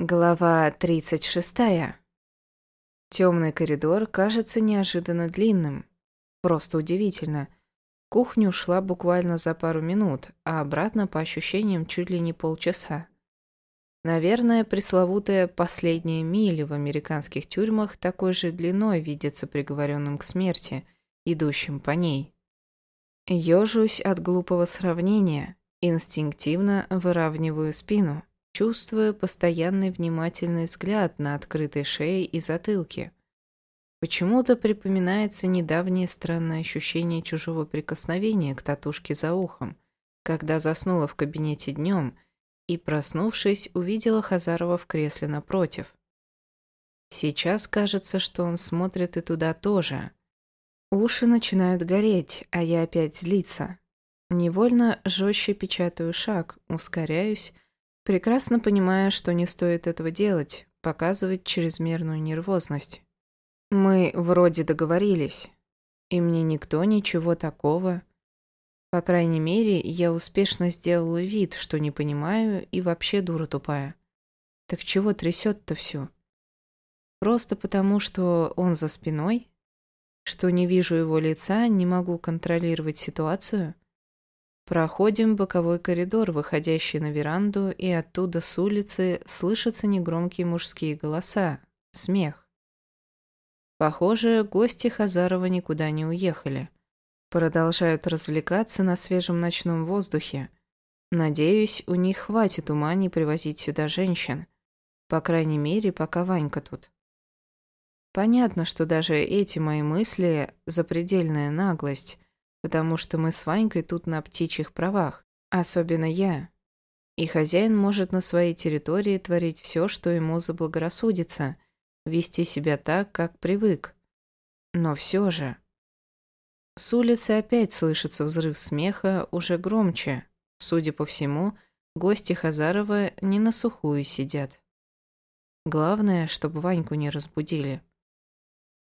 Глава 36. Темный коридор кажется неожиданно длинным. Просто удивительно. Кухню ушла буквально за пару минут, а обратно, по ощущениям, чуть ли не полчаса. Наверное, пресловутая последняя миля в американских тюрьмах такой же длиной видится приговоренным к смерти, идущим по ней. Ёжусь от глупого сравнения, инстинктивно выравниваю спину чувствуя постоянный внимательный взгляд на открытой шее и затылке. Почему-то припоминается недавнее странное ощущение чужого прикосновения к татушке за ухом, когда заснула в кабинете днем и, проснувшись, увидела Хазарова в кресле напротив. Сейчас кажется, что он смотрит и туда тоже. Уши начинают гореть, а я опять злиться. Невольно жестче печатаю шаг, ускоряюсь, прекрасно понимая, что не стоит этого делать, показывать чрезмерную нервозность. Мы вроде договорились, и мне никто ничего такого. По крайней мере, я успешно сделала вид, что не понимаю и вообще дура тупая. Так чего трясет-то все? Просто потому, что он за спиной? Что не вижу его лица, не могу контролировать ситуацию? Проходим боковой коридор, выходящий на веранду, и оттуда с улицы слышатся негромкие мужские голоса, смех. Похоже, гости Хазарова никуда не уехали. Продолжают развлекаться на свежем ночном воздухе. Надеюсь, у них хватит ума не привозить сюда женщин. По крайней мере, пока Ванька тут. Понятно, что даже эти мои мысли – запредельная наглость, потому что мы с Ванькой тут на птичьих правах, особенно я. И хозяин может на своей территории творить все, что ему заблагорассудится, вести себя так, как привык. Но все же... С улицы опять слышится взрыв смеха, уже громче. Судя по всему, гости Хазарова не на сухую сидят. Главное, чтобы Ваньку не разбудили.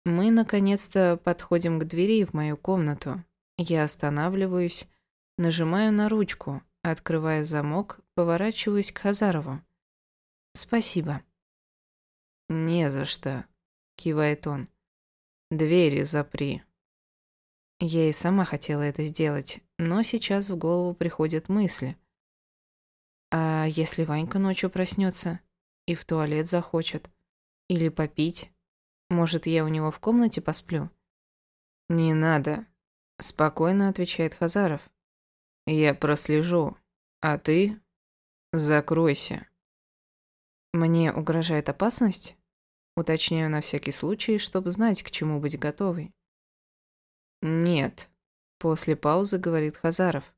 Мы, наконец-то, подходим к двери в мою комнату. Я останавливаюсь, нажимаю на ручку, открывая замок, поворачиваюсь к Хазарову. «Спасибо». «Не за что», — кивает он. «Двери запри». Я и сама хотела это сделать, но сейчас в голову приходят мысли. А если Ванька ночью проснется и в туалет захочет? Или попить? Может, я у него в комнате посплю? «Не надо», Спокойно отвечает Хазаров. Я прослежу. А ты? Закройся. Мне угрожает опасность? Уточняю на всякий случай, чтобы знать, к чему быть готовой. Нет. После паузы говорит Хазаров.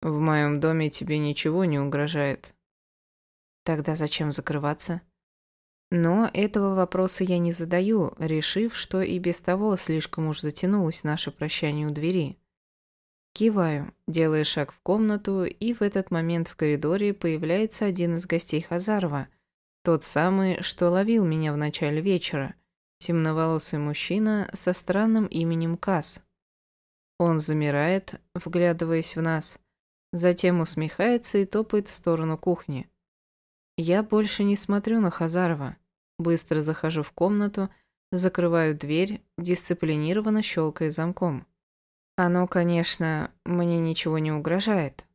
В моем доме тебе ничего не угрожает. Тогда зачем закрываться? Но этого вопроса я не задаю, решив, что и без того слишком уж затянулось наше прощание у двери. Киваю, делая шаг в комнату, и в этот момент в коридоре появляется один из гостей Хазарова, тот самый, что ловил меня в начале вечера, темноволосый мужчина со странным именем Кас. Он замирает, вглядываясь в нас, затем усмехается и топает в сторону кухни. Я больше не смотрю на Хазарова. Быстро захожу в комнату, закрываю дверь, дисциплинированно щелкая замком. Оно, конечно, мне ничего не угрожает.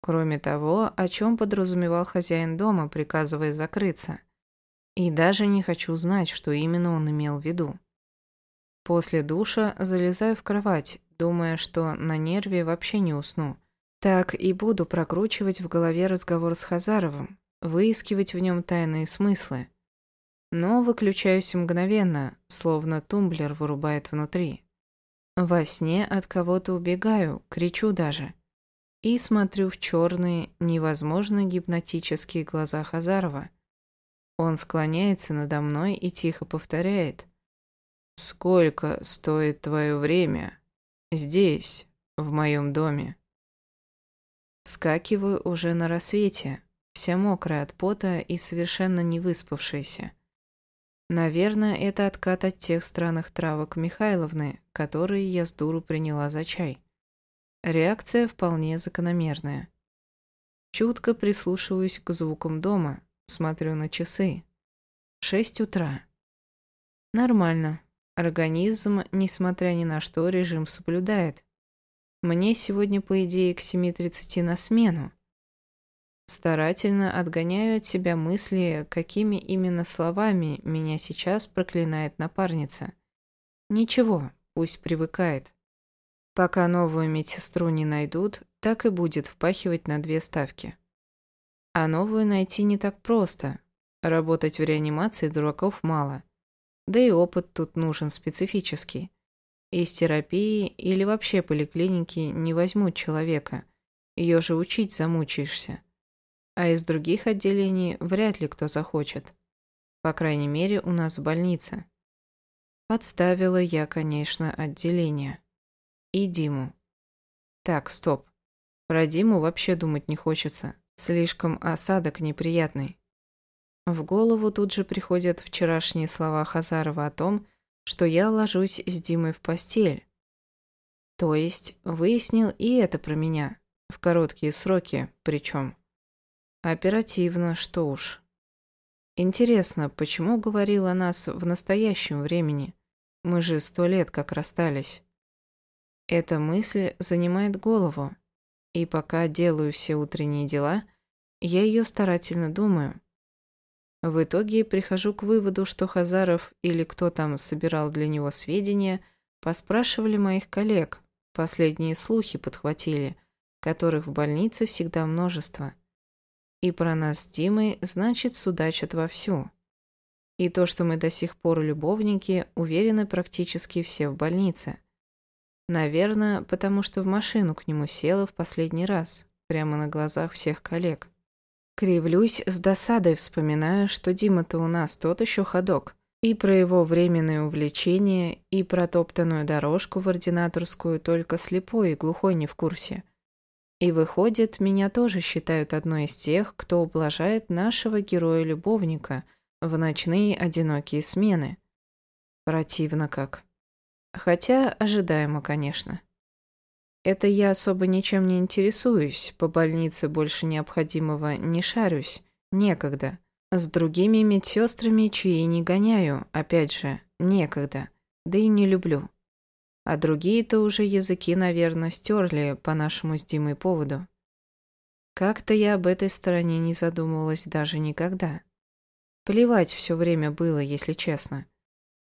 Кроме того, о чем подразумевал хозяин дома, приказывая закрыться. И даже не хочу знать, что именно он имел в виду. После душа залезаю в кровать, думая, что на нерве вообще не усну. Так и буду прокручивать в голове разговор с Хазаровым, выискивать в нем тайные смыслы. Но выключаюсь мгновенно, словно тумблер вырубает внутри. Во сне от кого-то убегаю, кричу даже. И смотрю в черные, невозможно гипнотические глаза Хазарова. Он склоняется надо мной и тихо повторяет. «Сколько стоит твое время? Здесь, в моем доме?» Вскакиваю уже на рассвете, вся мокрая от пота и совершенно не выспавшаяся. Наверное, это откат от тех странных травок Михайловны, которые я с дуру приняла за чай. Реакция вполне закономерная. Чутко прислушиваюсь к звукам дома, Смотрю на часы. Шесть утра. Нормально. Организм, несмотря ни на что, режим соблюдает. Мне сегодня, по идее, к 7.30 на смену. Старательно отгоняю от себя мысли, какими именно словами меня сейчас проклинает напарница. Ничего, пусть привыкает. Пока новую медсестру не найдут, так и будет впахивать на две ставки. А новую найти не так просто. Работать в реанимации дураков мало. Да и опыт тут нужен специфический. Из терапии или вообще поликлиники не возьмут человека. Ее же учить замучаешься. А из других отделений вряд ли кто захочет. По крайней мере, у нас в больнице. Подставила я, конечно, отделение. И Диму. Так, стоп. Про Диму вообще думать не хочется. Слишком осадок неприятный. В голову тут же приходят вчерашние слова Хазарова о том, что я ложусь с Димой в постель. То есть выяснил и это про меня. В короткие сроки причем. Оперативно, что уж. Интересно, почему говорил о нас в настоящем времени? Мы же сто лет как расстались. Эта мысль занимает голову. И пока делаю все утренние дела, я ее старательно думаю. В итоге прихожу к выводу, что Хазаров или кто там собирал для него сведения, поспрашивали моих коллег, последние слухи подхватили, которых в больнице всегда множество. И про нас с Димой, значит, судачат вовсю. И то, что мы до сих пор любовники, уверены практически все в больнице. Наверное, потому что в машину к нему села в последний раз, прямо на глазах всех коллег. Кривлюсь с досадой, вспоминая, что Дима-то у нас тот еще ходок. И про его временное увлечение, и про топтанную дорожку в ординаторскую только слепой и глухой не в курсе. И выходит, меня тоже считают одной из тех, кто ублажает нашего героя-любовника в ночные одинокие смены. Противно как. Хотя ожидаемо, конечно. Это я особо ничем не интересуюсь, по больнице больше необходимого не шарюсь, некогда. С другими медсестрами чьи не гоняю, опять же, некогда, да и не люблю. А другие-то уже языки, наверное, стерли по нашему с Димой поводу. Как-то я об этой стороне не задумывалась даже никогда. Плевать все время было, если честно.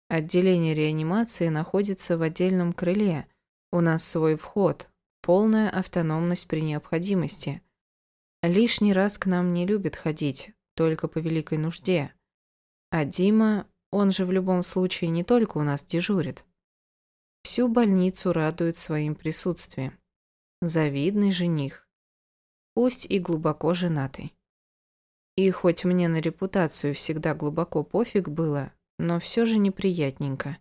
Отделение реанимации находится в отдельном крыле. У нас свой вход, полная автономность при необходимости. Лишний раз к нам не любит ходить, только по великой нужде. А Дима, он же в любом случае не только у нас дежурит. Всю больницу радует своим присутствием. Завидный жених. Пусть и глубоко женатый. И хоть мне на репутацию всегда глубоко пофиг было, но все же неприятненько.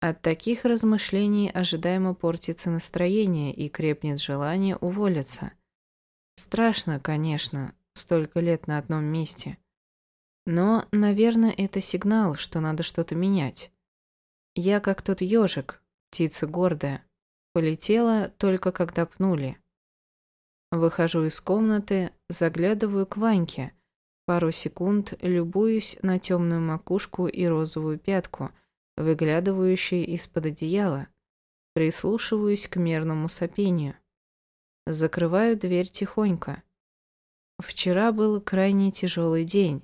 От таких размышлений ожидаемо портится настроение и крепнет желание уволиться. Страшно, конечно, столько лет на одном месте. Но, наверное, это сигнал, что надо что-то менять. Я как тот ежик, птица гордая, полетела только когда пнули. Выхожу из комнаты, заглядываю к Ваньке, пару секунд любуюсь на темную макушку и розовую пятку – выглядывающей из-под одеяла, прислушиваюсь к мерному сопению. Закрываю дверь тихонько. Вчера был крайне тяжелый день,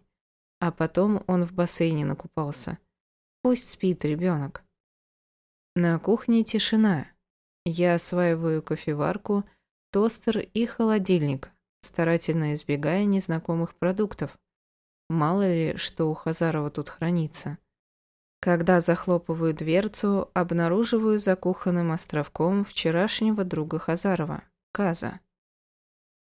а потом он в бассейне накупался. Пусть спит ребенок. На кухне тишина. Я осваиваю кофеварку, тостер и холодильник, старательно избегая незнакомых продуктов. Мало ли, что у Хазарова тут хранится. Когда захлопываю дверцу, обнаруживаю за кухонным островком вчерашнего друга Хазарова, Каза.